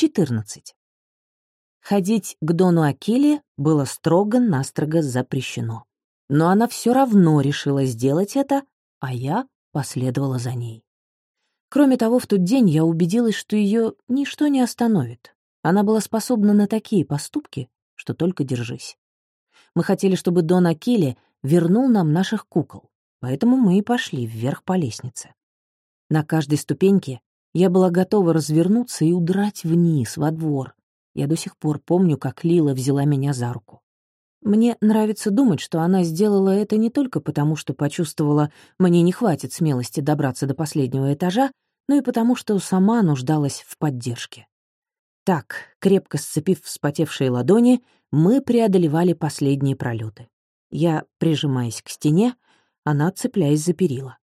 14. Ходить к Дону Акиле было строго-настрого запрещено. Но она все равно решила сделать это, а я последовала за ней. Кроме того, в тот день я убедилась, что ее ничто не остановит. Она была способна на такие поступки, что только держись. Мы хотели, чтобы Дон Акиле вернул нам наших кукол, поэтому мы и пошли вверх по лестнице. На каждой ступеньке я была готова развернуться и удрать вниз, во двор. Я до сих пор помню, как Лила взяла меня за руку. Мне нравится думать, что она сделала это не только потому, что почувствовала, мне не хватит смелости добраться до последнего этажа, но и потому, что сама нуждалась в поддержке. Так, крепко сцепив вспотевшие ладони, мы преодолевали последние пролеты. Я, прижимаясь к стене, она, цепляясь за перила.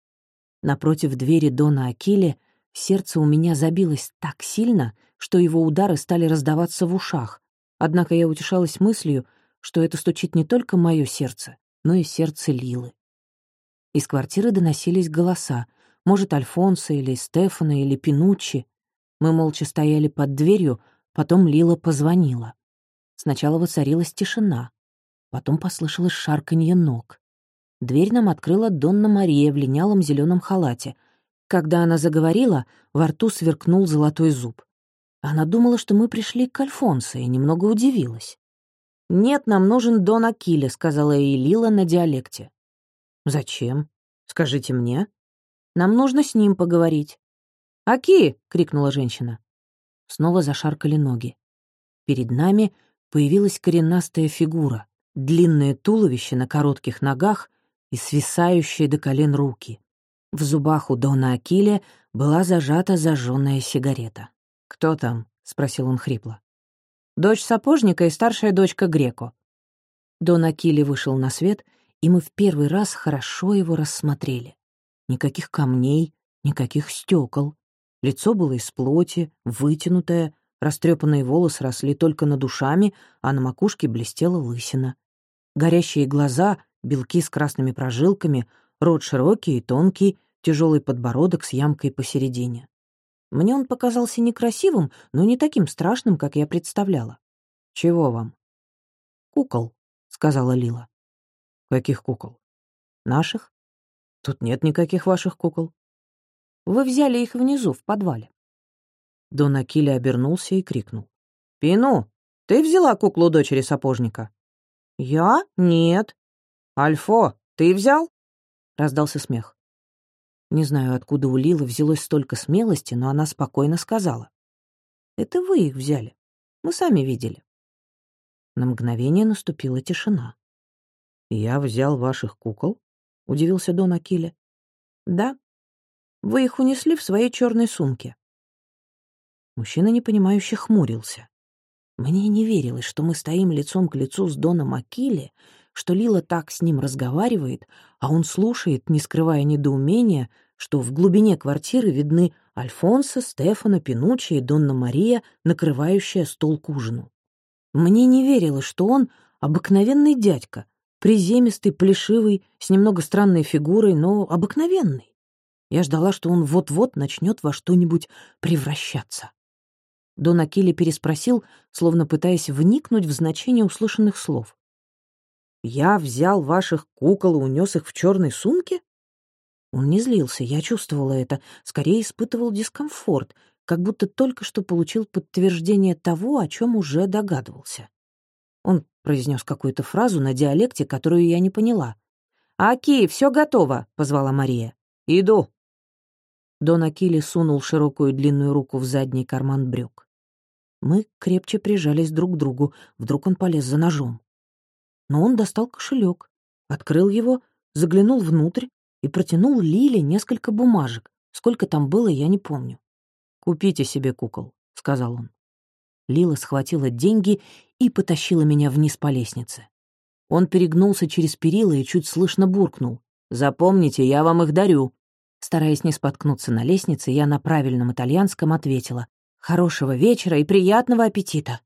Напротив двери Дона Акили сердце у меня забилось так сильно, что его удары стали раздаваться в ушах, однако я утешалась мыслью, что это стучит не только мое сердце, но и сердце Лилы. Из квартиры доносились голоса, может, Альфонса или Стефана или Пинуччи. Мы молча стояли под дверью, потом Лила позвонила. Сначала воцарилась тишина, потом послышалось шарканье ног. Дверь нам открыла Донна Мария в линялом зеленом халате. Когда она заговорила, во рту сверкнул золотой зуб. Она думала, что мы пришли к Альфонсо, и немного удивилась. «Нет, нам нужен Дон Акиле», — сказала ей Лила на диалекте. «Зачем? Скажите мне. Нам нужно с ним поговорить». «Аки!» — крикнула женщина. Снова зашаркали ноги. Перед нами появилась коренастая фигура, длинное туловище на коротких ногах и свисающие до колен руки. В зубах у Дона Акиля была зажата зажженная сигарета. «Кто там?» — спросил он хрипло. «Дочь сапожника и старшая дочка Греко». Дон Акили вышел на свет, и мы в первый раз хорошо его рассмотрели. Никаких камней, никаких стекол. Лицо было из плоти, вытянутое, растрепанные волосы росли только над ушами, а на макушке блестела лысина. Горящие глаза белки с красными прожилками, рот широкий и тонкий, тяжелый подбородок с ямкой посередине. Мне он показался некрасивым, но не таким страшным, как я представляла. «Чего вам?» «Кукол», — сказала Лила. «Каких кукол?» «Наших. Тут нет никаких ваших кукол. Вы взяли их внизу, в подвале». Дон Акили обернулся и крикнул. «Пину, ты взяла куклу дочери сапожника?» «Я? Нет. «Альфо, ты взял?» — раздался смех. Не знаю, откуда у Лилы взялось столько смелости, но она спокойно сказала. «Это вы их взяли. Мы сами видели». На мгновение наступила тишина. «Я взял ваших кукол?» — удивился Дон Акиле. «Да. Вы их унесли в своей черной сумке». Мужчина непонимающе хмурился. Мне не верилось, что мы стоим лицом к лицу с Доном Акиле, что Лила так с ним разговаривает, а он слушает, не скрывая недоумения, что в глубине квартиры видны Альфонсо, Стефано, Пинуччи и Донна Мария, накрывающая стол к ужину. Мне не верилось, что он обыкновенный дядька, приземистый, плешивый, с немного странной фигурой, но обыкновенный. Я ждала, что он вот-вот начнет во что-нибудь превращаться. Дон Акили переспросил, словно пытаясь вникнуть в значение услышанных слов. Я взял ваших кукол и унес их в черной сумке? Он не злился, я чувствовала это, скорее испытывал дискомфорт, как будто только что получил подтверждение того, о чем уже догадывался. Он произнес какую-то фразу на диалекте, которую я не поняла. «Аки, все готово», — позвала Мария. «Иду». Дон Акили сунул широкую длинную руку в задний карман брюк. Мы крепче прижались друг к другу, вдруг он полез за ножом но он достал кошелек, открыл его, заглянул внутрь и протянул Лиле несколько бумажек. Сколько там было, я не помню. «Купите себе кукол», — сказал он. Лила схватила деньги и потащила меня вниз по лестнице. Он перегнулся через перила и чуть слышно буркнул. «Запомните, я вам их дарю». Стараясь не споткнуться на лестнице, я на правильном итальянском ответила. «Хорошего вечера и приятного аппетита».